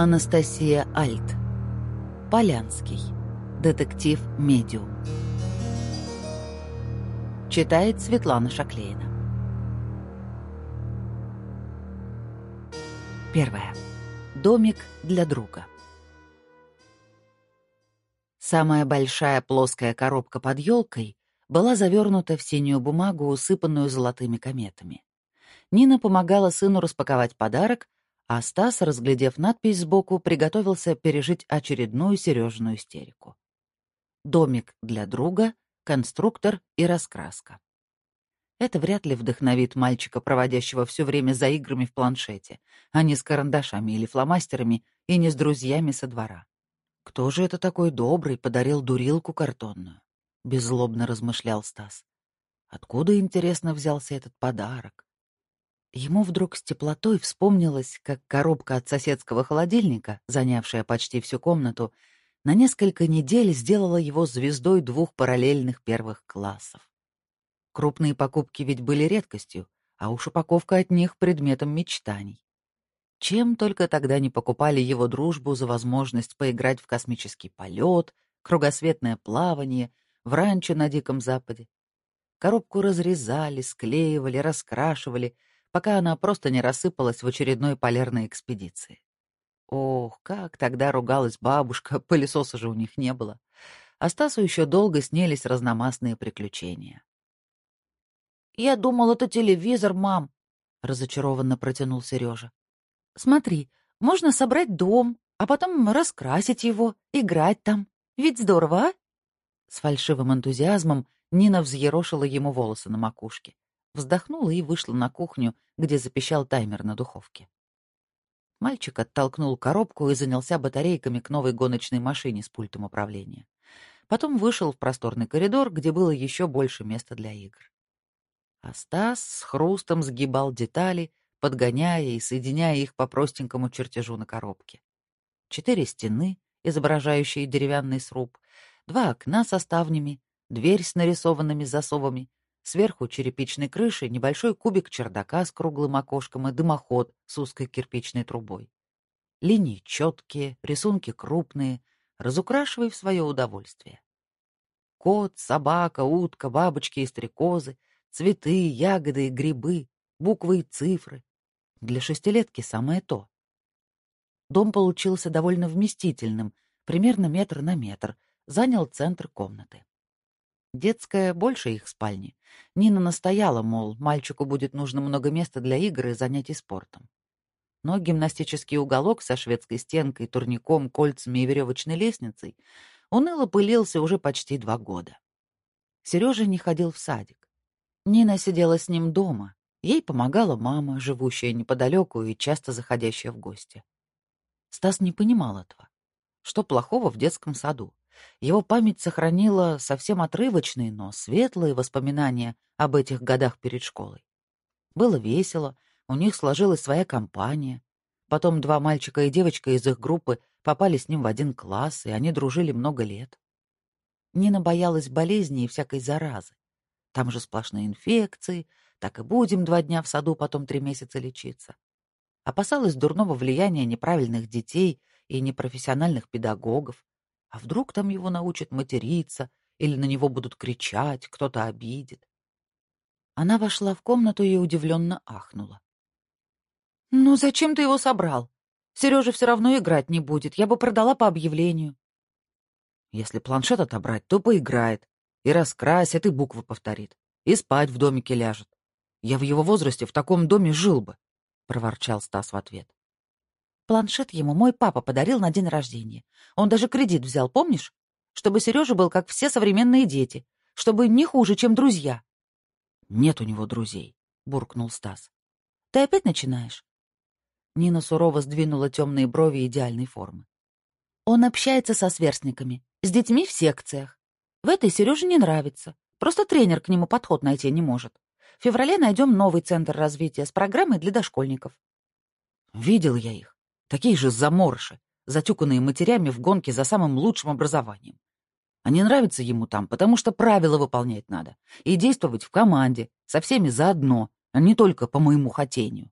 Анастасия Альт. Полянский. Детектив-медиум. Читает Светлана Шаклейна. Первое. Домик для друга. Самая большая плоская коробка под елкой была завернута в синюю бумагу, усыпанную золотыми кометами. Нина помогала сыну распаковать подарок, а Стас, разглядев надпись сбоку, приготовился пережить очередную Сережину истерику. Домик для друга, конструктор и раскраска. Это вряд ли вдохновит мальчика, проводящего все время за играми в планшете, а не с карандашами или фломастерами и не с друзьями со двора. Кто же это такой добрый подарил дурилку картонную? Беззлобно размышлял Стас. Откуда, интересно, взялся этот подарок? Ему вдруг с теплотой вспомнилось, как коробка от соседского холодильника, занявшая почти всю комнату, на несколько недель сделала его звездой двух параллельных первых классов. Крупные покупки ведь были редкостью, а уж упаковка от них — предметом мечтаний. Чем только тогда не покупали его дружбу за возможность поиграть в космический полет, кругосветное плавание, в ранчо на Диком Западе. Коробку разрезали, склеивали, раскрашивали — пока она просто не рассыпалась в очередной полярной экспедиции. Ох, как тогда ругалась бабушка, пылесоса же у них не было. А Стасу еще долго снились разномастные приключения. «Я думал, это телевизор, мам», — разочарованно протянул Сережа. «Смотри, можно собрать дом, а потом раскрасить его, играть там. Ведь здорово, а?» С фальшивым энтузиазмом Нина взъерошила ему волосы на макушке вздохнула и вышла на кухню, где запищал таймер на духовке. Мальчик оттолкнул коробку и занялся батарейками к новой гоночной машине с пультом управления. Потом вышел в просторный коридор, где было еще больше места для игр. А Стас с хрустом сгибал детали, подгоняя и соединяя их по простенькому чертежу на коробке. Четыре стены, изображающие деревянный сруб, два окна со ставнями, дверь с нарисованными засовами Сверху черепичной крыши небольшой кубик чердака с круглым окошком и дымоход с узкой кирпичной трубой. Линии четкие, рисунки крупные, разукрашивай в свое удовольствие. Кот, собака, утка, бабочки и стрекозы, цветы, ягоды и грибы, буквы и цифры. Для шестилетки самое то. Дом получился довольно вместительным, примерно метр на метр, занял центр комнаты. Детская больше их спальни. Нина настояла, мол, мальчику будет нужно много места для игр и занятий спортом. Но гимнастический уголок со шведской стенкой, турником, кольцами и веревочной лестницей уныло пылился уже почти два года. Сережа не ходил в садик. Нина сидела с ним дома. Ей помогала мама, живущая неподалеку и часто заходящая в гости. Стас не понимал этого. Что плохого в детском саду? Его память сохранила совсем отрывочные, но светлые воспоминания об этих годах перед школой. Было весело, у них сложилась своя компания. Потом два мальчика и девочка из их группы попали с ним в один класс, и они дружили много лет. Нина боялась болезней и всякой заразы. Там же сплошные инфекции, так и будем два дня в саду, потом три месяца лечиться. Опасалась дурного влияния неправильных детей и непрофессиональных педагогов, а вдруг там его научат материться, или на него будут кричать, кто-то обидит. Она вошла в комнату и удивленно ахнула. «Ну зачем ты его собрал? Сережа все равно играть не будет, я бы продала по объявлению». «Если планшет отобрать, то поиграет, и раскрасит, и буквы повторит, и спать в домике ляжет. Я в его возрасте в таком доме жил бы», — проворчал Стас в ответ. Планшет ему мой папа подарил на день рождения. Он даже кредит взял, помнишь? Чтобы Сережа был как все современные дети. Чтобы не хуже, чем друзья. Нет у него друзей, буркнул Стас. Ты опять начинаешь? Нина сурово сдвинула темные брови идеальной формы. Он общается со сверстниками, с детьми в секциях. В этой Сереже не нравится. Просто тренер к нему подход найти не может. В феврале найдем новый центр развития с программой для дошкольников. Видел я их. Такие же заморыши, затюканные матерями в гонке за самым лучшим образованием. Не нравится ему там, потому что правила выполнять надо. И действовать в команде, со всеми заодно, а не только по моему хотению.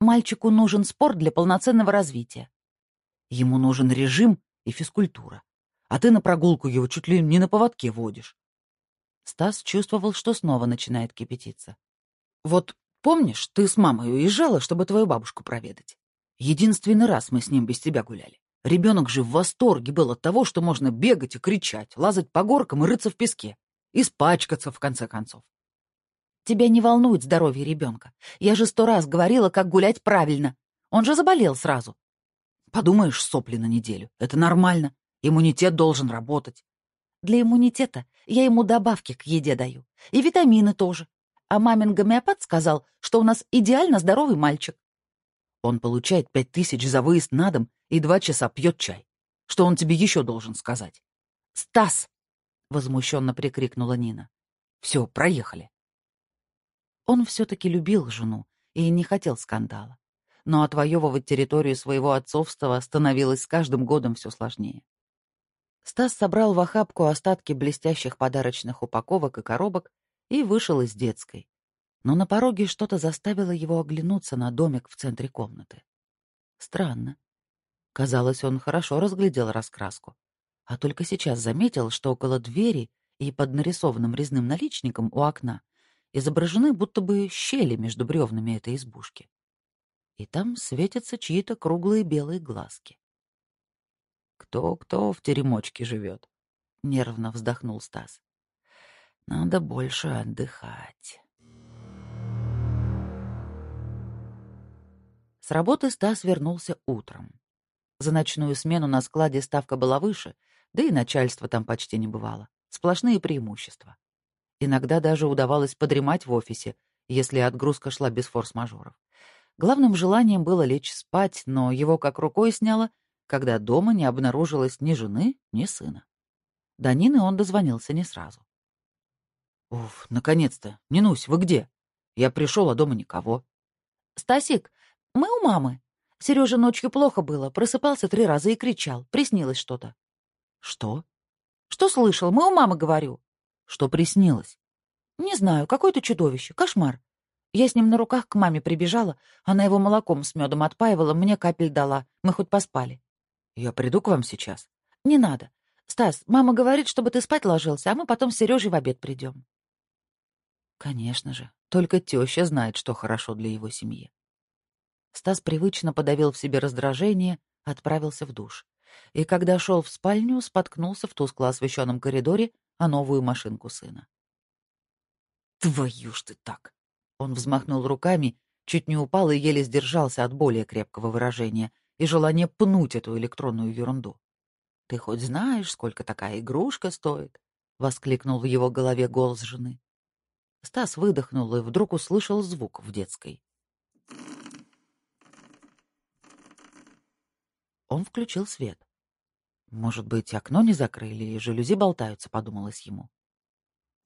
Мальчику нужен спорт для полноценного развития. Ему нужен режим и физкультура. А ты на прогулку его чуть ли не на поводке водишь. Стас чувствовал, что снова начинает кипятиться. Вот помнишь, ты с мамой уезжала, чтобы твою бабушку проведать? Единственный раз мы с ним без тебя гуляли. Ребенок же в восторге был от того, что можно бегать и кричать, лазать по горкам и рыться в песке. Испачкаться, в конце концов. Тебя не волнует здоровье ребенка. Я же сто раз говорила, как гулять правильно. Он же заболел сразу. Подумаешь, сопли на неделю. Это нормально. Иммунитет должен работать. Для иммунитета я ему добавки к еде даю. И витамины тоже. А мамин гомеопат сказал, что у нас идеально здоровый мальчик. Он получает пять тысяч за выезд на дом и два часа пьет чай. Что он тебе еще должен сказать? «Стас!» — возмущенно прикрикнула Нина. «Все, проехали». Он все-таки любил жену и не хотел скандала. Но отвоевывать территорию своего отцовства становилось с каждым годом все сложнее. Стас собрал в охапку остатки блестящих подарочных упаковок и коробок и вышел из детской. Но на пороге что-то заставило его оглянуться на домик в центре комнаты. Странно. Казалось, он хорошо разглядел раскраску, а только сейчас заметил, что около двери и под нарисованным резным наличником у окна изображены будто бы щели между бревнами этой избушки. И там светятся чьи-то круглые белые глазки. «Кто-кто в теремочке живет?» — нервно вздохнул Стас. «Надо больше отдыхать». С работы Стас вернулся утром. За ночную смену на складе ставка была выше, да и начальства там почти не бывало. Сплошные преимущества. Иногда даже удавалось подремать в офисе, если отгрузка шла без форс-мажоров. Главным желанием было лечь спать, но его как рукой сняло, когда дома не обнаружилось ни жены, ни сына. До Нины он дозвонился не сразу. «Уф, наконец-то! Нинусь, вы где? Я пришел, а дома никого». «Стасик, мы у мамы. Сережа ночью плохо было, просыпался три раза и кричал. Приснилось что-то». «Что?» «Что слышал? Мы у мамы, говорю». Что приснилось? Не знаю, какое-то чудовище, кошмар. Я с ним на руках к маме прибежала, она его молоком с медом отпаивала, мне капель дала, мы хоть поспали. Я приду к вам сейчас? Не надо. Стас, мама говорит, чтобы ты спать ложился, а мы потом с Сережей в обед придем. Конечно же, только теща знает, что хорошо для его семьи. Стас привычно подавил в себе раздражение, отправился в душ. И когда шел в спальню, споткнулся в тускло освещенном коридоре а новую машинку сына. «Твою ж ты так!» Он взмахнул руками, чуть не упал и еле сдержался от более крепкого выражения и желания пнуть эту электронную ерунду. «Ты хоть знаешь, сколько такая игрушка стоит?» — воскликнул в его голове голос жены. Стас выдохнул и вдруг услышал звук в детской. Он включил свет. Может быть, окно не закрыли и жалюзи болтаются, подумалось ему.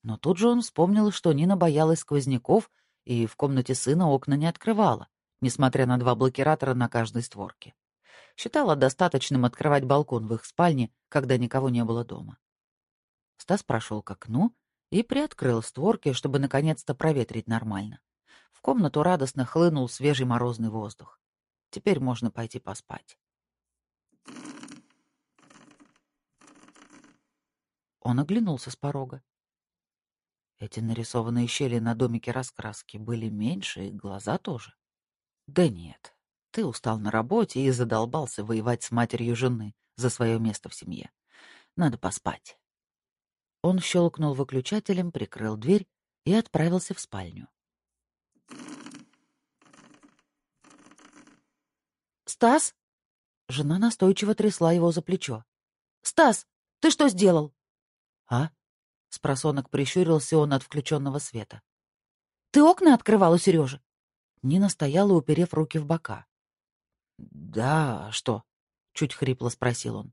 Но тут же он вспомнил, что Нина боялась сквозняков и в комнате сына окна не открывала, несмотря на два блокиратора на каждой створке. Считала достаточным открывать балкон в их спальне, когда никого не было дома. Стас прошел к окну и приоткрыл створки, чтобы наконец-то проветрить нормально. В комнату радостно хлынул свежий морозный воздух. Теперь можно пойти поспать. Он оглянулся с порога. Эти нарисованные щели на домике раскраски были меньше, и глаза тоже. Да нет, ты устал на работе и задолбался воевать с матерью жены за свое место в семье. Надо поспать. Он щелкнул выключателем, прикрыл дверь и отправился в спальню. «Стас?» Жена настойчиво трясла его за плечо. «Стас, ты что сделал?» «А?» — спросонок прищурился он от включенного света. «Ты окна открывал у Сережи?» Нина стояла, уперев руки в бока. «Да, а что?» — чуть хрипло спросил он.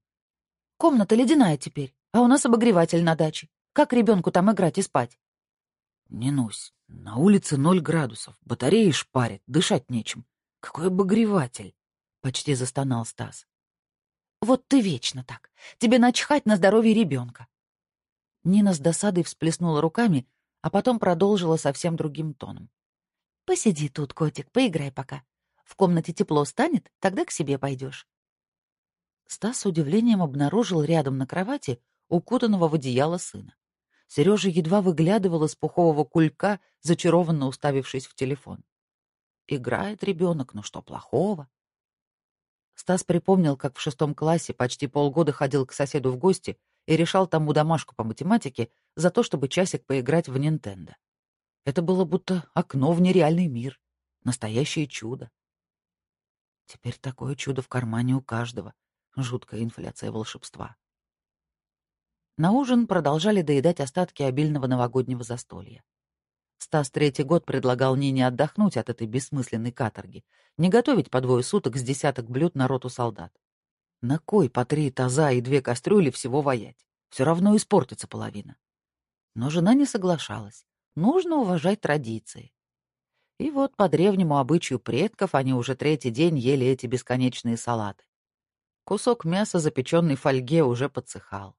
«Комната ледяная теперь, а у нас обогреватель на даче. Как ребенку там играть и спать?» «Не нусь. На улице ноль градусов, батареи шпарят, дышать нечем. Какой обогреватель?» — почти застонал Стас. «Вот ты вечно так. Тебе начхать на здоровье ребенка. Нина с досадой всплеснула руками, а потом продолжила совсем другим тоном. «Посиди тут, котик, поиграй пока. В комнате тепло станет, тогда к себе пойдешь. Стас с удивлением обнаружил рядом на кровати укутанного в одеяло сына. Сережа едва выглядывал из пухового кулька, зачарованно уставившись в телефон. Играет ребенок, ну что плохого? Стас припомнил, как в шестом классе почти полгода ходил к соседу в гости и решал тому домашку по математике за то, чтобы часик поиграть в Нинтендо. Это было будто окно в нереальный мир. Настоящее чудо. Теперь такое чудо в кармане у каждого. Жуткая инфляция волшебства. На ужин продолжали доедать остатки обильного новогоднего застолья. Стас третий год предлагал Нине отдохнуть от этой бессмысленной каторги, не готовить по двое суток с десяток блюд на роту солдат. На кой по три таза и две кастрюли всего воять? Все равно испортится половина. Но жена не соглашалась. Нужно уважать традиции. И вот по древнему обычаю предков они уже третий день ели эти бесконечные салаты. Кусок мяса, запеченный в фольге, уже подсыхал.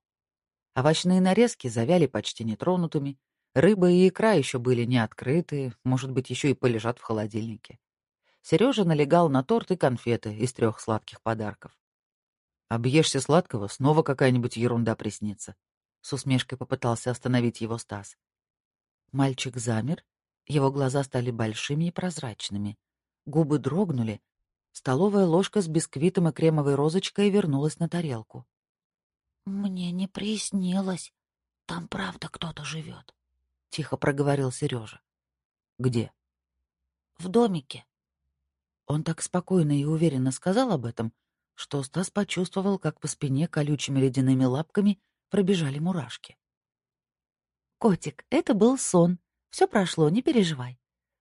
Овощные нарезки завяли почти нетронутыми, рыба и икра еще были не открыты, может быть, еще и полежат в холодильнике. Сережа налегал на торт и конфеты из трех сладких подарков. «Объешься сладкого, снова какая-нибудь ерунда приснится», — с усмешкой попытался остановить его Стас. Мальчик замер, его глаза стали большими и прозрачными. Губы дрогнули, столовая ложка с бисквитом и кремовой розочкой вернулась на тарелку. «Мне не приснилось. Там правда кто-то живет», — тихо проговорил Сережа. «Где?» «В домике». Он так спокойно и уверенно сказал об этом, что Стас почувствовал, как по спине колючими ледяными лапками пробежали мурашки. «Котик, это был сон. Все прошло, не переживай.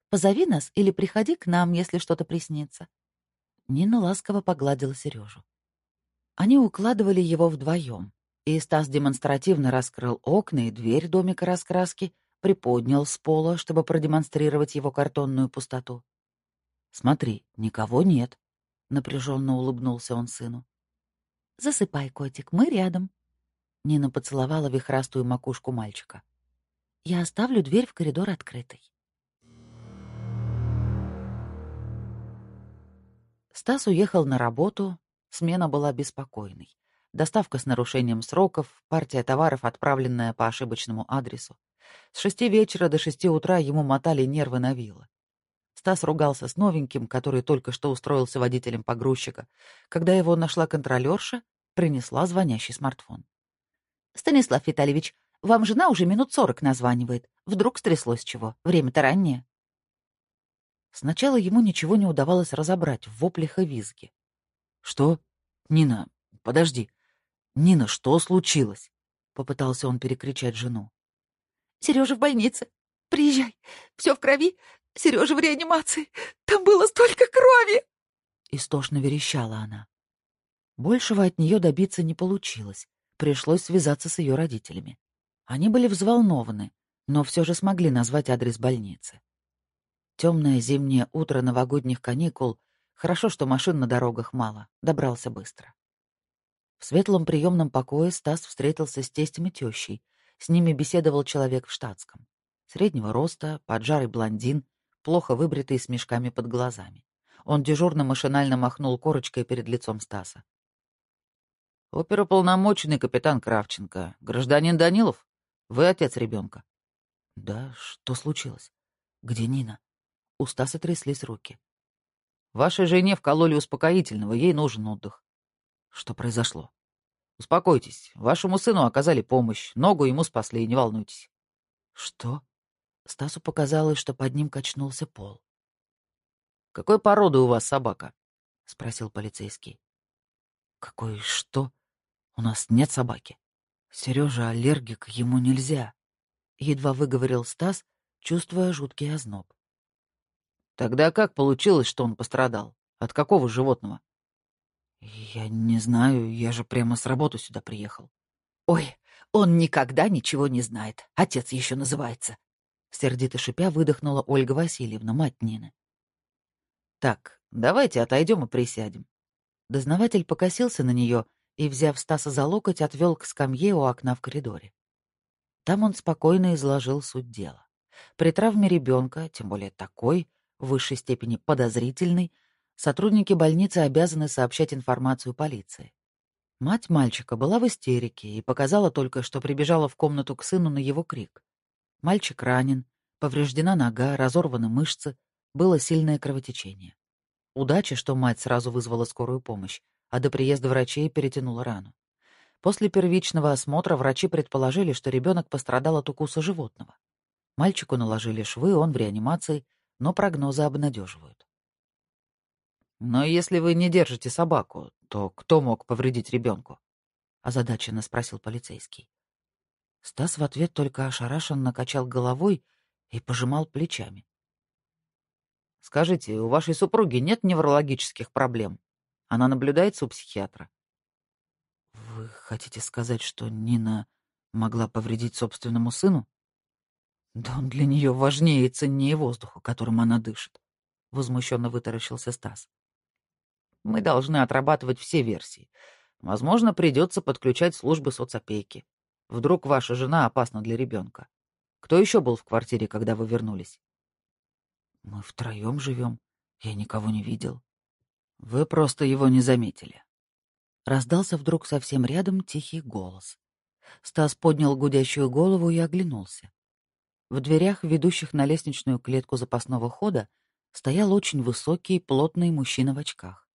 Позови нас или приходи к нам, если что-то приснится». Нина ласково погладила Сережу. Они укладывали его вдвоем и Стас демонстративно раскрыл окна и дверь домика раскраски, приподнял с пола, чтобы продемонстрировать его картонную пустоту. «Смотри, никого нет», — напряженно улыбнулся он сыну. «Засыпай, котик, мы рядом». Нина поцеловала вихрастую макушку мальчика. «Я оставлю дверь в коридор открытой». Стас уехал на работу, смена была беспокойной доставка с нарушением сроков, партия товаров, отправленная по ошибочному адресу. С шести вечера до шести утра ему мотали нервы на вилы. Стас ругался с новеньким, который только что устроился водителем погрузчика. Когда его нашла контролерша, принесла звонящий смартфон. «Станислав Витальевич, вам жена уже минут сорок названивает. Вдруг стряслось чего? Время-то раннее». Сначала ему ничего не удавалось разобрать в воплях и визге. «Что? Нина, подожди. «Нина, что случилось?» — попытался он перекричать жену. «Сережа в больнице. Приезжай. Все в крови. Сережа в реанимации. Там было столько крови!» Истошно верещала она. Большего от нее добиться не получилось. Пришлось связаться с ее родителями. Они были взволнованы, но все же смогли назвать адрес больницы. Темное зимнее утро новогодних каникул. Хорошо, что машин на дорогах мало. Добрался быстро. В светлом приемном покое Стас встретился с тестем и тещей. С ними беседовал человек в штатском. Среднего роста, поджарый блондин, плохо выбритый с мешками под глазами. Он дежурно машинально махнул корочкой перед лицом Стаса. «Оперуполномоченный капитан Кравченко. Гражданин Данилов? Вы отец ребенка?» «Да, что случилось? Где Нина?» У Стаса тряслись руки. «Вашей жене вкололи успокоительного, ей нужен отдых. Что произошло? Успокойтесь. Вашему сыну оказали помощь. Ногу ему спасли, не волнуйтесь. Что? Стасу показалось, что под ним качнулся пол. Какой породы у вас собака? спросил полицейский. Какой что? У нас нет собаки. Сережа аллергик, ему нельзя. Едва выговорил Стас, чувствуя жуткий озноб. Тогда как получилось, что он пострадал? От какого животного? «Я не знаю, я же прямо с работы сюда приехал». «Ой, он никогда ничего не знает. Отец еще называется». Сердито шипя выдохнула Ольга Васильевна, мать Нины. «Так, давайте отойдем и присядем». Дознаватель покосился на нее и, взяв Стаса за локоть, отвел к скамье у окна в коридоре. Там он спокойно изложил суть дела. При травме ребенка, тем более такой, в высшей степени подозрительный, Сотрудники больницы обязаны сообщать информацию полиции. Мать мальчика была в истерике и показала только, что прибежала в комнату к сыну на его крик. Мальчик ранен, повреждена нога, разорваны мышцы, было сильное кровотечение. Удача, что мать сразу вызвала скорую помощь, а до приезда врачей перетянула рану. После первичного осмотра врачи предположили, что ребенок пострадал от укуса животного. Мальчику наложили швы, он в реанимации, но прогнозы обнадеживают. «Но если вы не держите собаку, то кто мог повредить ребенку?» — озадаченно спросил полицейский. Стас в ответ только ошарашенно качал головой и пожимал плечами. «Скажите, у вашей супруги нет неврологических проблем? Она наблюдается у психиатра?» «Вы хотите сказать, что Нина могла повредить собственному сыну?» «Да он для нее важнее и ценнее воздуха, которым она дышит», — возмущенно вытаращился Стас. Мы должны отрабатывать все версии. Возможно, придется подключать службы соцопеки. Вдруг ваша жена опасна для ребенка. Кто еще был в квартире, когда вы вернулись? Мы втроем живем. Я никого не видел. Вы просто его не заметили. Раздался вдруг совсем рядом тихий голос. Стас поднял гудящую голову и оглянулся. В дверях, ведущих на лестничную клетку запасного хода, стоял очень высокий, плотный мужчина в очках.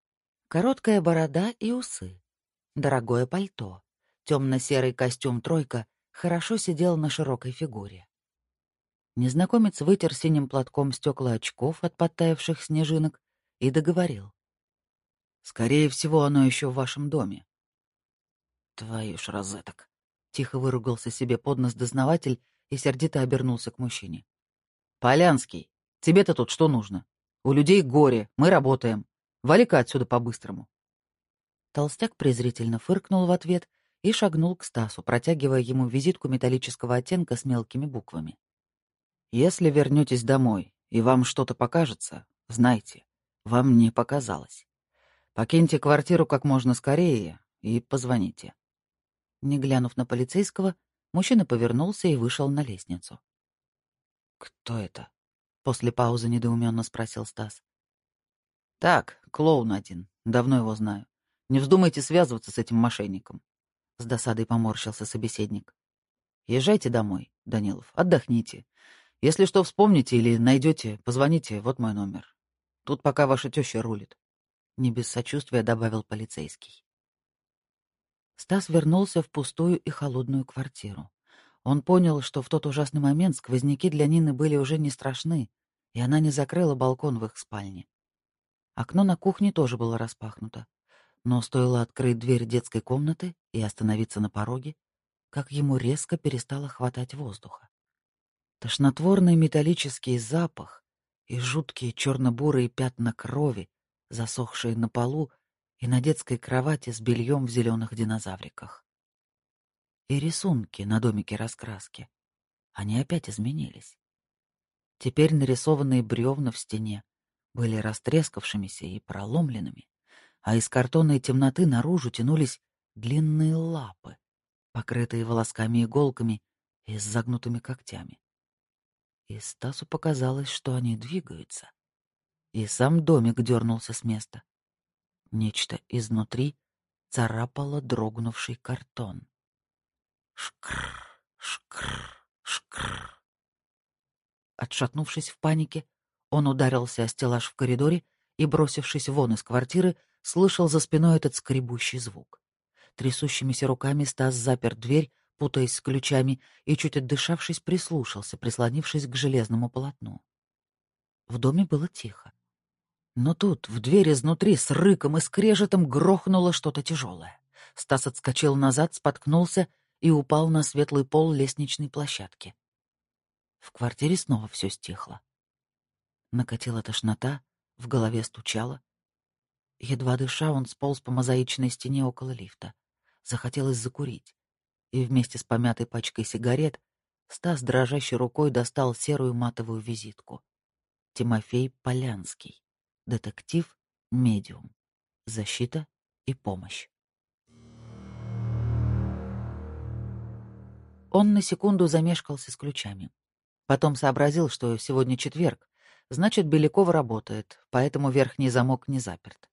Короткая борода и усы. Дорогое пальто. Темно-серый костюм «тройка» хорошо сидел на широкой фигуре. Незнакомец вытер синим платком стекла очков от подтаявших снежинок и договорил. «Скорее всего, оно еще в вашем доме». «Твою ж розеток!» — тихо выругался себе под нос дознаватель и сердито обернулся к мужчине. «Полянский, тебе-то тут что нужно? У людей горе, мы работаем. Вали-ка отсюда по-быстрому. Толстяк презрительно фыркнул в ответ и шагнул к Стасу, протягивая ему визитку металлического оттенка с мелкими буквами. «Если вернетесь домой и вам что-то покажется, знайте, вам не показалось. Покиньте квартиру как можно скорее и позвоните». Не глянув на полицейского, мужчина повернулся и вышел на лестницу. «Кто это?» — после паузы недоуменно спросил Стас. «Так, клоун один. Давно его знаю. Не вздумайте связываться с этим мошенником». С досадой поморщился собеседник. «Езжайте домой, Данилов, отдохните. Если что вспомните или найдете, позвоните, вот мой номер. Тут пока ваша теща рулит». Не без сочувствия добавил полицейский. Стас вернулся в пустую и холодную квартиру. Он понял, что в тот ужасный момент сквозняки для Нины были уже не страшны, и она не закрыла балкон в их спальне. Окно на кухне тоже было распахнуто. Но стоило открыть дверь детской комнаты и остановиться на пороге, как ему резко перестало хватать воздуха. Тошнотворный металлический запах и жуткие черно-бурые пятна крови, засохшие на полу и на детской кровати с бельем в зеленых динозавриках. И рисунки на домике раскраски. Они опять изменились. Теперь нарисованные бревна в стене, были растрескавшимися и проломленными, а из картонной темноты наружу тянулись длинные лапы, покрытые волосками иголками и с загнутыми когтями. И Стасу показалось, что они двигаются. И сам домик дернулся с места. Нечто изнутри царапало дрогнувший картон. Шкр, шкр, шкр. Отшатнувшись в панике, он ударился о стеллаж в коридоре и, бросившись вон из квартиры, слышал за спиной этот скребущий звук. Трясущимися руками Стас запер дверь, путаясь с ключами, и, чуть отдышавшись, прислушался, прислонившись к железному полотну. В доме было тихо. Но тут в дверь изнутри с рыком и скрежетом грохнуло что-то тяжелое. Стас отскочил назад, споткнулся и упал на светлый пол лестничной площадки. В квартире снова все стихло. Накатила тошнота, в голове стучало. Едва дыша, он сполз по мозаичной стене около лифта. Захотелось закурить. И вместе с помятой пачкой сигарет Стас дрожащей рукой достал серую матовую визитку. Тимофей Полянский. Детектив, медиум. Защита и помощь. Он на секунду замешкался с ключами. Потом сообразил, что сегодня четверг, Значит, Белякова работает, поэтому верхний замок не заперт.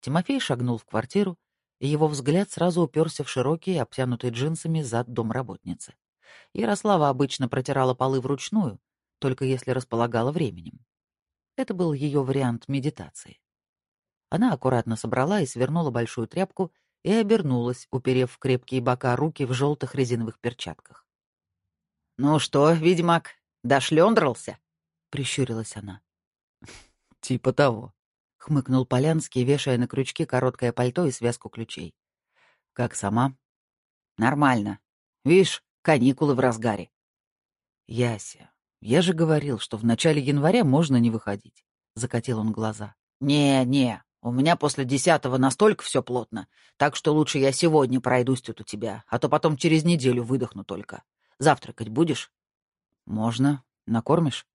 Тимофей шагнул в квартиру, и его взгляд сразу уперся в широкий, обтянутый джинсами зад домработницы. Ярослава обычно протирала полы вручную, только если располагала временем. Это был ее вариант медитации. Она аккуратно собрала и свернула большую тряпку и обернулась, уперев в крепкие бока руки в желтых резиновых перчатках. «Ну что, ведьмак, дошлёндрался?» — прищурилась она. «Типа того», — хмыкнул Полянский, вешая на крючки короткое пальто и связку ключей. «Как сама?» «Нормально. Видишь, каникулы в разгаре». «Яся, я же говорил, что в начале января можно не выходить», — закатил он глаза. «Не, не, у меня после десятого настолько все плотно, так что лучше я сегодня пройдусь тут у тебя, а то потом через неделю выдохну только. Завтракать будешь?» «Можно. Накормишь?»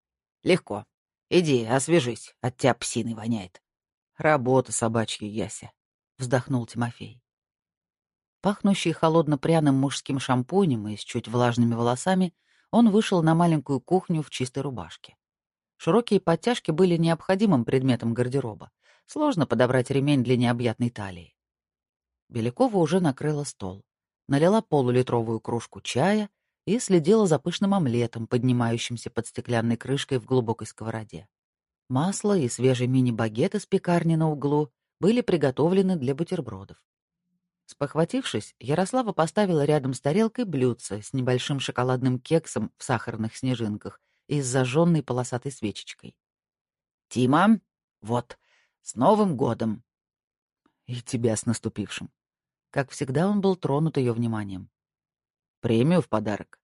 «Легко. Иди, освежись, от тебя псиной воняет». «Работа собачья, Яся», — вздохнул Тимофей. Пахнущий холодно-пряным мужским шампунем и с чуть влажными волосами, он вышел на маленькую кухню в чистой рубашке. Широкие подтяжки были необходимым предметом гардероба. Сложно подобрать ремень для необъятной талии. Белякова уже накрыла стол, налила полулитровую кружку чая и следила за пышным омлетом, поднимающимся под стеклянной крышкой в глубокой сковороде. Масло и свежий мини-багет из пекарни на углу были приготовлены для бутербродов. Спохватившись, Ярослава поставила рядом с тарелкой блюдце с небольшим шоколадным кексом в сахарных снежинках и с зажженной полосатой свечечкой. «Тима, вот, с Новым годом!» «И тебя с наступившим!» Как всегда, он был тронут ее вниманием. «Премию в подарок?»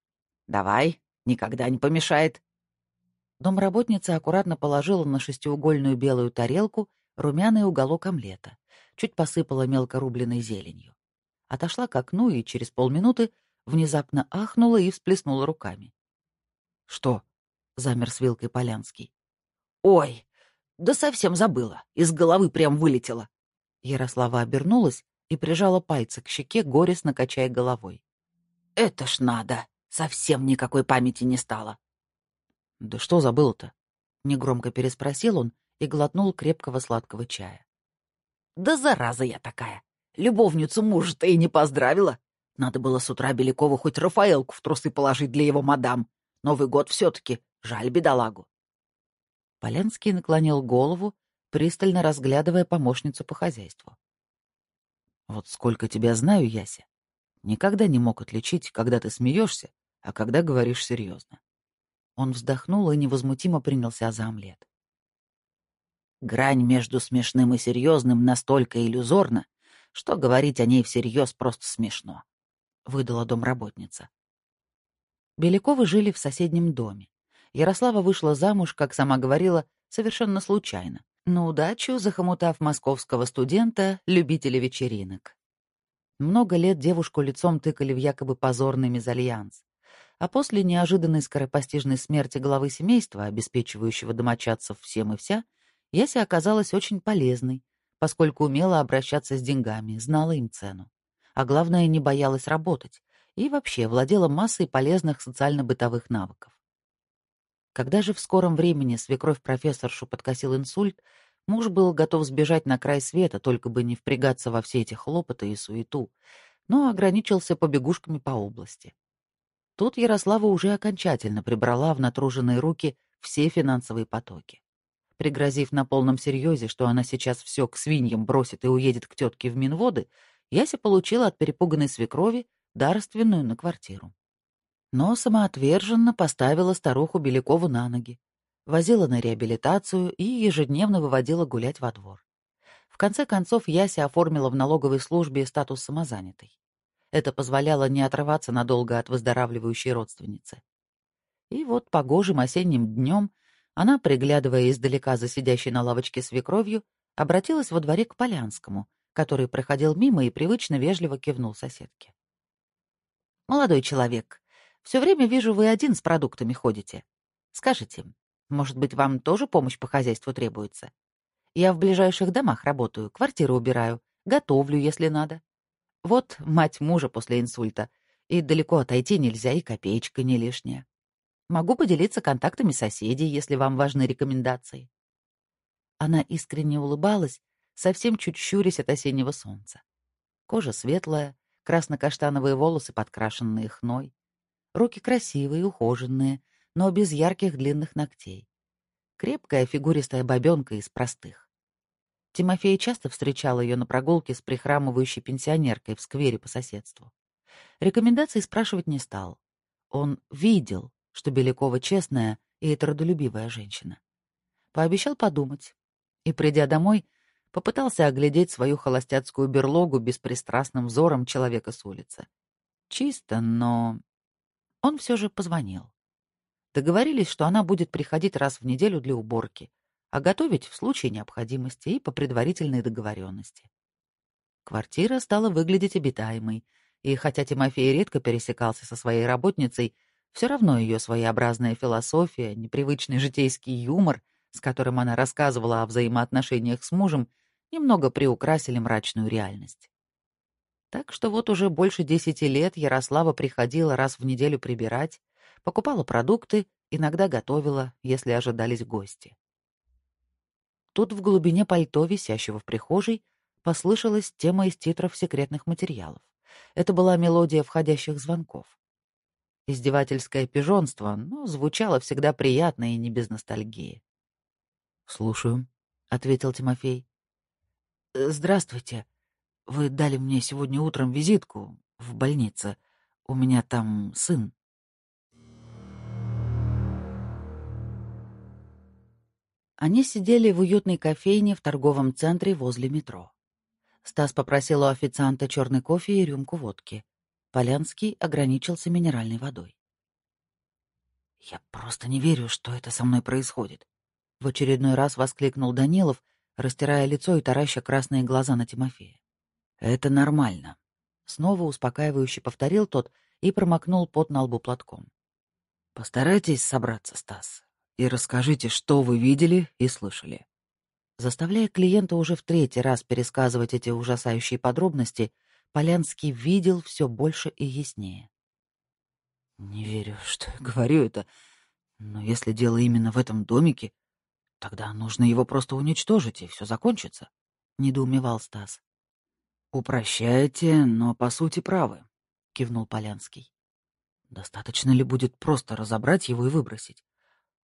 «Давай, никогда не помешает!» Домработница аккуратно положила на шестиугольную белую тарелку румяный уголок омлета, чуть посыпала мелко рубленой зеленью. Отошла к окну и через полминуты внезапно ахнула и всплеснула руками. «Что?» — замер с вилкой Полянский. «Ой, да совсем забыла. Из головы прям вылетела. Ярослава обернулась и прижала пальцы к щеке, горестно качая головой. «Это ж надо! Совсем никакой памяти не стало!» «Да что забыл-то?» — негромко переспросил он и глотнул крепкого сладкого чая. «Да зараза я такая! Любовницу мужа-то и не поздравила! Надо было с утра Белякову хоть Рафаэлку в трусы положить для его мадам. Новый год все-таки, жаль бедолагу. Полянский наклонил голову, пристально разглядывая помощницу по хозяйству. «Вот сколько тебя знаю, Яся, никогда не мог отличить, когда ты смеешься, а когда говоришь серьезно». Он вздохнул и невозмутимо принялся за омлет. Грань между смешным и серьезным настолько иллюзорна, что говорить о ней всерьез просто смешно, — выдала домработница. Беляковы жили в соседнем доме. Ярослава вышла замуж, как сама говорила, совершенно случайно, на удачу захомутав московского студента, любителя вечеринок. Много лет девушку лицом тыкали в якобы позорный мезальянс. А после неожиданной скоропостижной смерти главы семейства, обеспечивающего домочадцев всем и вся, Яся оказалась очень полезной, поскольку умела обращаться с деньгами, знала им цену. А главное, не боялась работать и вообще владела массой полезных социально-бытовых навыков. Когда же в скором времени свекровь профессоршу подкосил инсульт, муж был готов сбежать на край света, только бы не впрягаться во все эти хлопоты и суету, но ограничился побегушками по области. Тут Ярослава уже окончательно прибрала в натруженные руки все финансовые потоки. Пригрозив на полном серьезе, что она сейчас все к свиньям бросит и уедет к тетке в Минводы, Яся получила от перепуганной свекрови дарственную на квартиру но самоотверженно поставила старуху Белякову на ноги, возила на реабилитацию и ежедневно выводила гулять во двор. В конце концов, Яся оформила в налоговой службе статус самозанятой. Это позволяло не отрываться надолго от выздоравливающей родственницы. И вот погожим осенним днем она, приглядывая издалека за сидящей на лавочке свекровью, обратилась во дворе к Полянскому, который проходил мимо и привычно вежливо кивнул соседке. «Молодой человек, все время вижу, вы один с продуктами ходите. Скажите, может быть, вам тоже помощь по хозяйству требуется? Я в ближайших домах работаю, квартиру убираю, готовлю, если надо. Вот мать мужа после инсульта, и далеко отойти нельзя, и копеечка не лишняя. Могу поделиться контактами соседей, если вам важны рекомендации». Она искренне улыбалась, совсем чуть щурясь от осеннего солнца. Кожа светлая, красно-каштановые волосы, подкрашенные хной. Руки красивые, ухоженные, но без ярких длинных ногтей. Крепкая фигуристая бабенка из простых. Тимофей часто встречал ее на прогулке с прихрамывающей пенсионеркой в сквере по соседству. Рекомендаций спрашивать не стал. Он видел, что Белякова честная и трудолюбивая женщина. Пообещал подумать. И, придя домой, попытался оглядеть свою холостяцкую берлогу беспристрастным взором человека с улицы. Чисто, но... Он все же позвонил. Договорились, что она будет приходить раз в неделю для уборки, а готовить в случае необходимости и по предварительной договоренности. Квартира стала выглядеть обитаемой, и хотя Тимофей редко пересекался со своей работницей, все равно ее своеобразная философия, непривычный житейский юмор, с которым она рассказывала о взаимоотношениях с мужем, немного приукрасили мрачную реальность. Так что вот уже больше десяти лет Ярослава приходила раз в неделю прибирать, покупала продукты, иногда готовила, если ожидались гости. Тут в глубине пальто, висящего в прихожей, послышалась тема из титров секретных материалов. Это была мелодия входящих звонков. Издевательское пижонство, но звучало всегда приятно и не без ностальгии. «Слушаю», — ответил Тимофей. Э, «Здравствуйте. Вы дали мне сегодня утром визитку в больнице. У меня там сын». Они сидели в уютной кофейне в торговом центре возле метро. Стас попросил у официанта черный кофе и рюмку водки. Полянский ограничился минеральной водой. «Я просто не верю, что это со мной происходит», — в очередной раз воскликнул Данилов, растирая лицо и тараща красные глаза на Тимофея. «Это нормально», — снова успокаивающе повторил тот и промокнул пот на лбу платком. «Постарайтесь собраться, Стас, и расскажите, что вы видели и слышали». Заставляя клиента уже в третий раз пересказывать эти ужасающие подробности, Полянский видел все больше и яснее. «Не верю, что говорю это, но если дело именно в этом домике, Тогда нужно его просто уничтожить, и все закончится, — недоумевал Стас. «Упрощаете, но по сути правы», — кивнул Полянский. «Достаточно ли будет просто разобрать его и выбросить?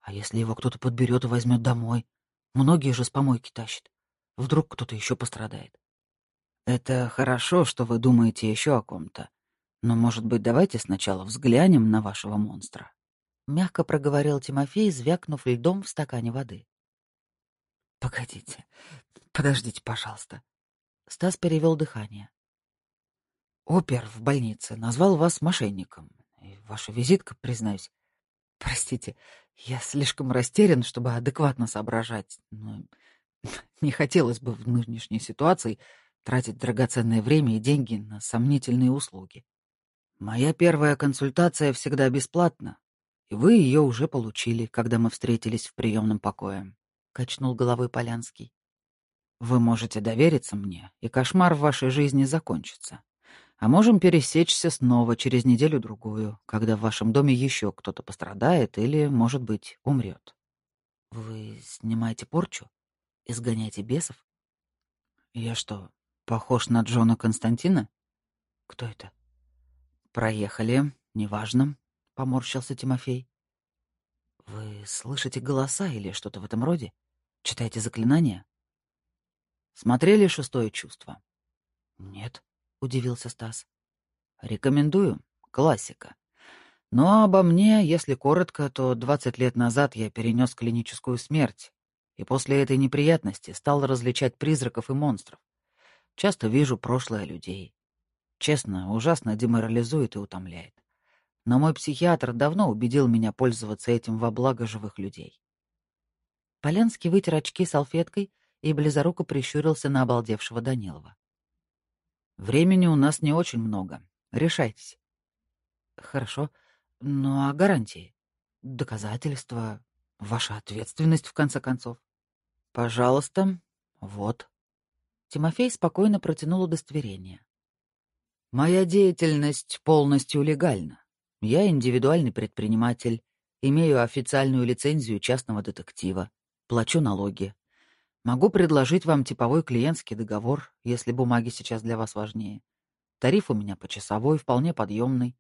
А если его кто-то подберет и возьмет домой? Многие же с помойки тащат. Вдруг кто-то еще пострадает. Это хорошо, что вы думаете еще о ком-то. Но, может быть, давайте сначала взглянем на вашего монстра. Мягко проговорил Тимофей, звякнув льдом в стакане воды. «Погодите, подождите, пожалуйста». Стас перевел дыхание. «Опер в больнице назвал вас мошенником. И ваша визитка, признаюсь. Простите, я слишком растерян, чтобы адекватно соображать, но не хотелось бы в нынешней ситуации тратить драгоценное время и деньги на сомнительные услуги. Моя первая консультация всегда бесплатна, и вы ее уже получили, когда мы встретились в приемном покое качнул головой Полянский. Вы можете довериться мне, и кошмар в вашей жизни закончится. А можем пересечься снова через неделю-другую, когда в вашем доме еще кто-то пострадает или, может быть, умрет. Вы снимаете порчу? Изгоняете бесов? Я что, похож на Джона Константина? Кто это? Проехали, неважно, — поморщился Тимофей. Вы слышите голоса или что-то в этом роде? Читаете заклинания? Смотрели «Шестое чувство»? Нет, удивился Стас. Рекомендую. Классика. Но обо мне, если коротко, то 20 лет назад я перенес клиническую смерть, и после этой неприятности стал различать призраков и монстров. Часто вижу прошлое людей. Честно, ужасно деморализует и утомляет. Но мой психиатр давно убедил меня пользоваться этим во благо живых людей. Полянский вытер очки салфеткой и близоруко прищурился на обалдевшего Данилова. «Времени у нас не очень много. Решайтесь». «Хорошо. Ну а гарантии? Доказательства? Ваша ответственность, в конце концов?» «Пожалуйста. Вот». Тимофей спокойно протянул удостоверение. «Моя деятельность полностью легальна. Я индивидуальный предприниматель, Имею официальную лицензию частного детектива. Плачу налоги. Могу предложить вам типовой клиентский договор, если бумаги сейчас для вас важнее. Тариф у меня почасовой, вполне подъемный.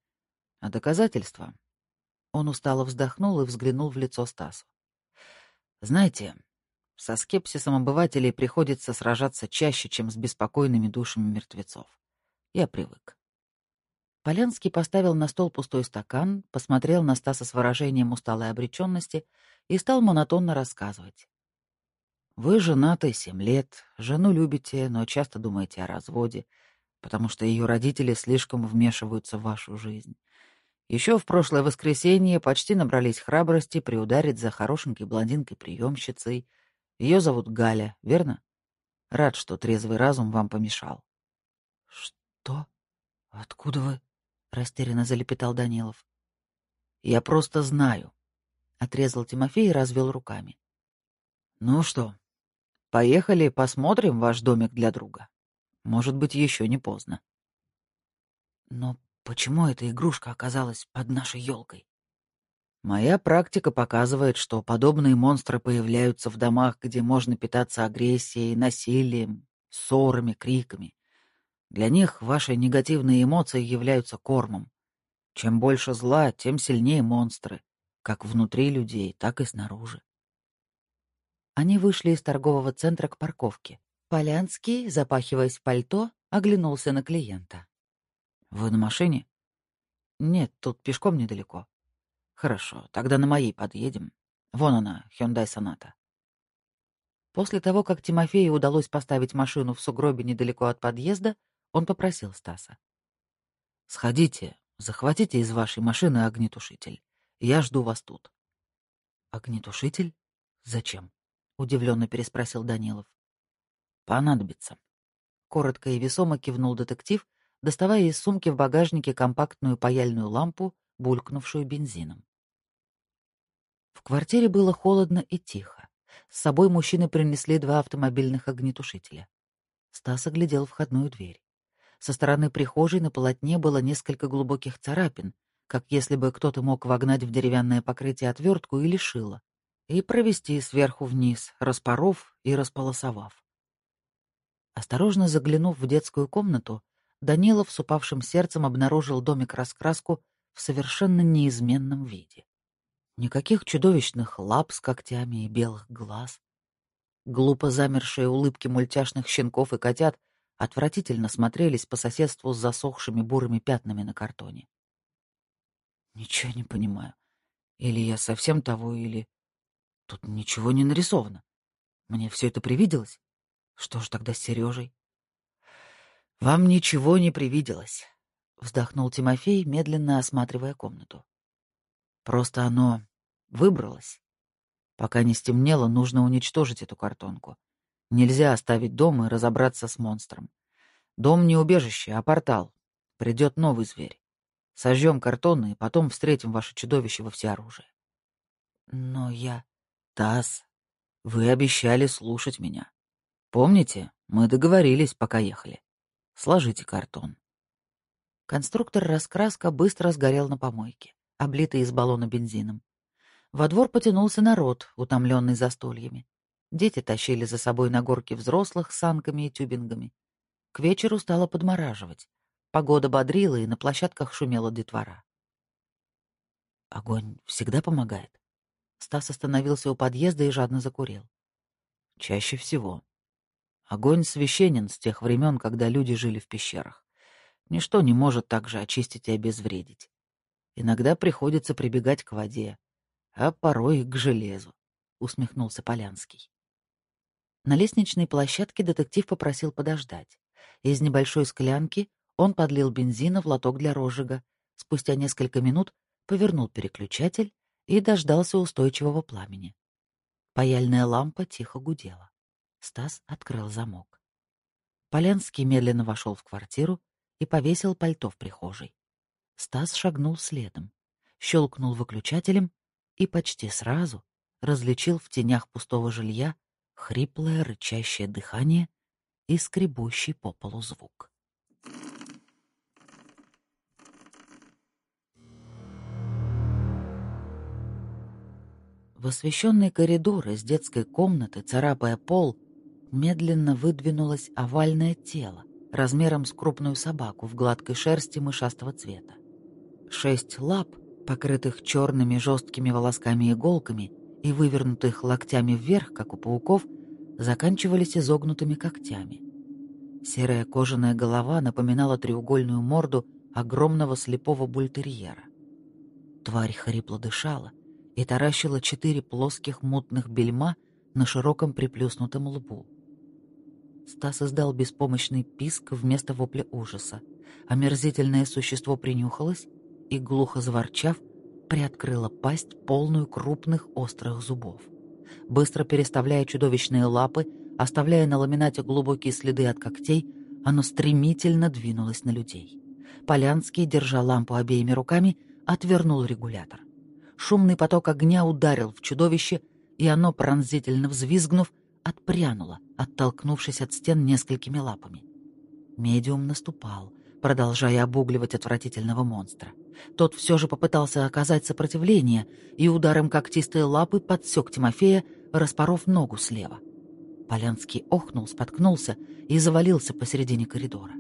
А доказательства? Он устало вздохнул и взглянул в лицо Стасу. Знаете, со скепсисом обывателей приходится сражаться чаще, чем с беспокойными душами мертвецов. Я привык. Полянский поставил на стол пустой стакан, посмотрел на Стаса с выражением усталой обреченности и стал монотонно рассказывать. «Вы женаты семь лет, жену любите, но часто думаете о разводе, потому что ее родители слишком вмешиваются в вашу жизнь. Еще в прошлое воскресенье почти набрались храбрости приударить за хорошенькой блондинкой-приемщицей. Ее зовут Галя, верно? Рад, что трезвый разум вам помешал. — Что? Откуда вы? — растерянно залепетал Данилов. — Я просто знаю, — отрезал Тимофей и развел руками. — Ну что, поехали посмотрим ваш домик для друга. Может быть, еще не поздно. — Но Почему эта игрушка оказалась под нашей елкой? Моя практика показывает, что подобные монстры появляются в домах, где можно питаться агрессией, насилием, ссорами, криками. Для них ваши негативные эмоции являются кормом. Чем больше зла, тем сильнее монстры, как внутри людей, так и снаружи. Они вышли из торгового центра к парковке. Полянский, запахиваясь в пальто, оглянулся на клиента. Вы на машине? Нет, тут пешком недалеко. Хорошо, тогда на моей подъедем. Вон она, Hyundai Sonata. После того, как Тимофею удалось поставить машину в сугробе недалеко от подъезда, он попросил Стаса. «Сходите, захватите из вашей машины огнетушитель. Я жду вас тут». «Огнетушитель? Зачем?» — удивленно переспросил Данилов. «Понадобится». Коротко и весомо кивнул детектив доставая из сумки в багажнике компактную паяльную лампу, булькнувшую бензином. В квартире было холодно и тихо. С собой мужчины принесли два автомобильных огнетушителя. Стас оглядел входную дверь. Со стороны прихожей на полотне было несколько глубоких царапин, как если бы кто-то мог вогнать в деревянное покрытие отвертку или шило и провести сверху вниз, распоров и располосовав. Осторожно заглянув в детскую комнату, Данилов с упавшим сердцем обнаружил домик-раскраску в совершенно неизменном виде. Никаких чудовищных лап с когтями и белых глаз. Глупо замершие улыбки мультяшных щенков и котят отвратительно смотрелись по соседству с засохшими бурыми пятнами на картоне. Ничего не понимаю. Или я совсем того, или... Тут ничего не нарисовано. Мне все это привиделось? Что ж тогда с Сережей? «Вам ничего не привиделось», — вздохнул Тимофей, медленно осматривая комнату. «Просто оно выбралось. Пока не стемнело, нужно уничтожить эту картонку. Нельзя оставить дом и разобраться с монстром. Дом не убежище, а портал. Придет новый зверь. Сожжем картоны, и потом встретим ваше чудовище во всеоружие». «Но я...» «Тасс, вы обещали слушать меня. Помните, мы договорились, пока ехали. Сложите картон. Конструктор-раскраска быстро сгорел на помойке, облитый из баллона бензином. Во двор потянулся народ, утомленный застольями. Дети тащили за собой на горке взрослых с санками и тюбингами. К вечеру стало подмораживать. Погода бодрила, и на площадках шумела детвора. «Огонь всегда помогает?» Стас остановился у подъезда и жадно закурил. «Чаще всего. Огонь священен с тех времен, когда люди жили в пещерах. Ничто не может так же очистить и обезвредить. Иногда приходится прибегать к воде, а порой к железу, — усмехнулся Полянский. На лестничной площадке детектив попросил подождать. Из небольшой склянки он подлил бензина в лоток для розжига, спустя несколько минут повернул переключатель и дождался устойчивого пламени. Паяльная лампа тихо гудела. Стас открыл замок. Полянский медленно вошел в квартиру и повесил пальто в прихожей. Стас шагнул следом, щелкнул выключателем и почти сразу различил в тенях пустого жилья хриплое рычащее дыхание и скребущий по полу звук. В освещенный коридор из детской комнаты, царапая пол, медленно выдвинулось овальное тело, размером с крупную собаку в гладкой шерсти мышастого цвета. Шесть лап, покрытых черными жесткими волосками-иголками и вывернутых локтями вверх, как у пауков, заканчивались изогнутыми когтями. Серая кожаная голова напоминала треугольную морду огромного слепого бультерьера. Тварь хрипло дышала и таращила четыре плоских мутных бельма на широком приплюснутом лбу. Стас издал беспомощный писк вместо вопля ужаса. Омерзительное существо принюхалось и, глухо заворчав, приоткрыло пасть, полную крупных острых зубов. Быстро переставляя чудовищные лапы, оставляя на ламинате глубокие следы от когтей, оно стремительно двинулось на людей. Полянский, держа лампу обеими руками, отвернул регулятор. Шумный поток огня ударил в чудовище, и оно, пронзительно взвизгнув, отпрянула, оттолкнувшись от стен несколькими лапами. Медиум наступал, продолжая обугливать отвратительного монстра. Тот все же попытался оказать сопротивление и ударом когтистой лапы подсек Тимофея, распоров ногу слева. Полянский охнул, споткнулся и завалился посередине коридора.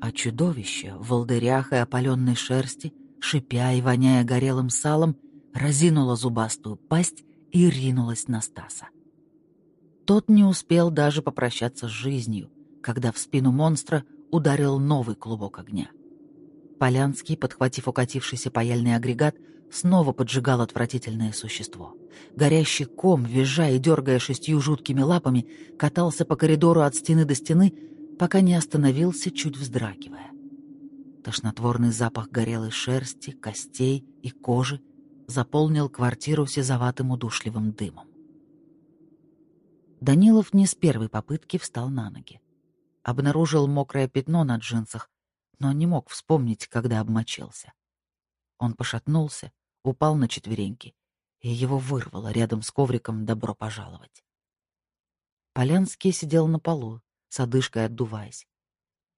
А чудовище в волдырях и опаленной шерсти, шипя и воняя горелым салом, разинуло зубастую пасть и ринулось на Стаса. Тот не успел даже попрощаться с жизнью, когда в спину монстра ударил новый клубок огня. Полянский, подхватив укатившийся паяльный агрегат, снова поджигал отвратительное существо. Горящий ком, визжа и дергая шестью жуткими лапами, катался по коридору от стены до стены, пока не остановился, чуть вздрагивая. Тошнотворный запах горелой шерсти, костей и кожи заполнил квартиру сизоватым удушливым дымом. Данилов не с первой попытки встал на ноги. Обнаружил мокрое пятно на джинсах, но не мог вспомнить, когда обмочился. Он пошатнулся, упал на четвереньки, и его вырвало рядом с ковриком «Добро пожаловать». Полянский сидел на полу, с одышкой отдуваясь.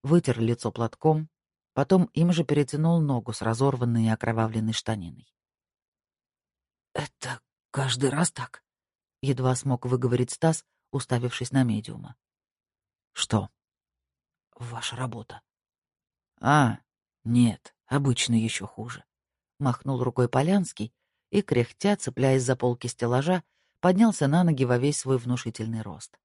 Вытер лицо платком, потом им же перетянул ногу с разорванной и окровавленной штаниной. «Это каждый раз так?» — едва смог выговорить Стас, уставившись на медиума. «Что?» «Ваша работа». «А, нет, обычно еще хуже», — махнул рукой Полянский и, кряхтя, цепляясь за полки стеллажа, поднялся на ноги во весь свой внушительный рост.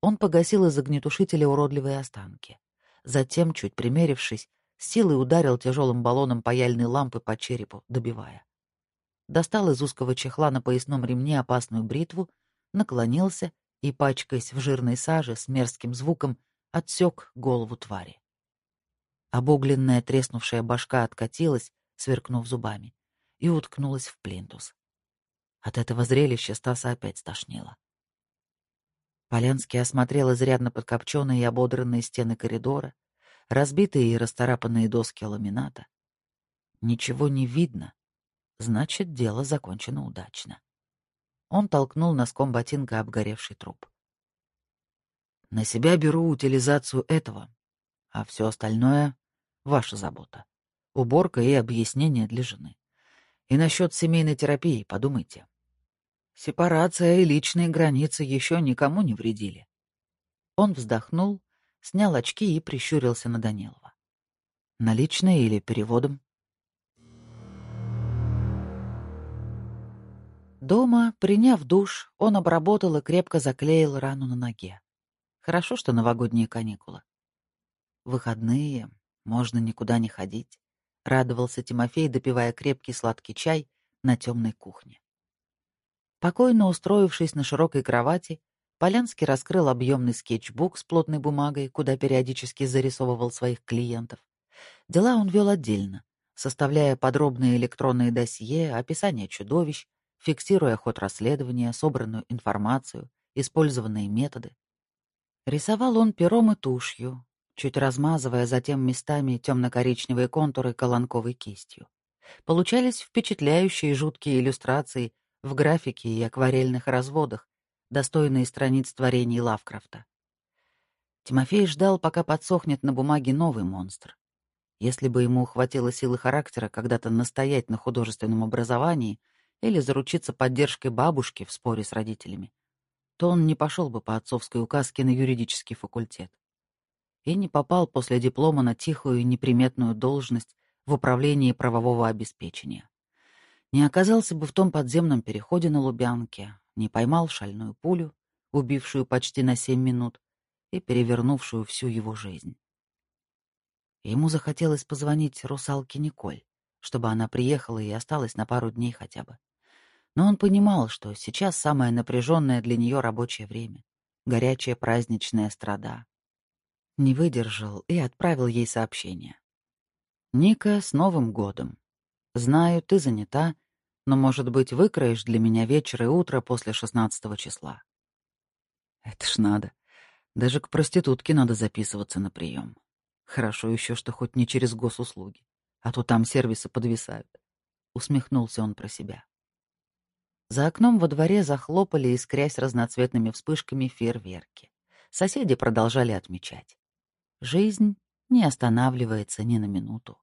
Он погасил из огнетушителя уродливые останки. Затем, чуть примерившись, силой ударил тяжелым баллоном паяльной лампы по черепу, добивая. Достал из узкого чехла на поясном ремне опасную бритву, наклонился и, пачкаясь в жирной саже с мерзким звуком, отсек голову твари. Обугленная треснувшая башка откатилась, сверкнув зубами, и уткнулась в плинтус. От этого зрелища Стаса опять стошнило. Полянский осмотрел изрядно подкопченные и ободранные стены коридора, разбитые и расторапанные доски ламината. Ничего не видно, значит, дело закончено удачно. Он толкнул носком ботинка обгоревший труп. «На себя беру утилизацию этого, а все остальное — ваша забота. Уборка и объяснение для жены. И насчет семейной терапии подумайте. Сепарация и личные границы еще никому не вредили». Он вздохнул, снял очки и прищурился на Данилова. «Наличные или переводом?» Дома, приняв душ, он обработал и крепко заклеил рану на ноге. Хорошо, что новогодние каникулы. Выходные, можно никуда не ходить. Радовался Тимофей, допивая крепкий сладкий чай на темной кухне. Покойно устроившись на широкой кровати, Полянский раскрыл объемный скетчбук с плотной бумагой, куда периодически зарисовывал своих клиентов. Дела он вел отдельно, составляя подробные электронные досье, описание чудовищ, фиксируя ход расследования, собранную информацию, использованные методы. Рисовал он пером и тушью, чуть размазывая затем местами темно-коричневые контуры колонковой кистью. Получались впечатляющие жуткие иллюстрации в графике и акварельных разводах, достойные страниц творений Лавкрафта. Тимофей ждал, пока подсохнет на бумаге новый монстр. Если бы ему хватило силы характера когда-то настоять на художественном образовании, или заручиться поддержкой бабушки в споре с родителями, то он не пошел бы по отцовской указке на юридический факультет и не попал после диплома на тихую и неприметную должность в управлении правового обеспечения. Не оказался бы в том подземном переходе на Лубянке, не поймал шальную пулю, убившую почти на семь минут и перевернувшую всю его жизнь. Ему захотелось позвонить русалке Николь, чтобы она приехала и осталась на пару дней хотя бы. Но он понимал, что сейчас самое напряженное для нее рабочее время, горячая праздничная страда. Не выдержал и отправил ей сообщение. «Ника, с Новым годом! Знаю, ты занята, но, может быть, выкроешь для меня вечер и утро после шестнадцатого числа?» Это ж надо. Даже к проститутке надо записываться на прием. Хорошо еще, что хоть не через госуслуги, а то там сервисы подвисают. Усмехнулся он про себя. За окном во дворе захлопали, искрясь разноцветными вспышками, фейерверки. Соседи продолжали отмечать. Жизнь не останавливается ни на минуту.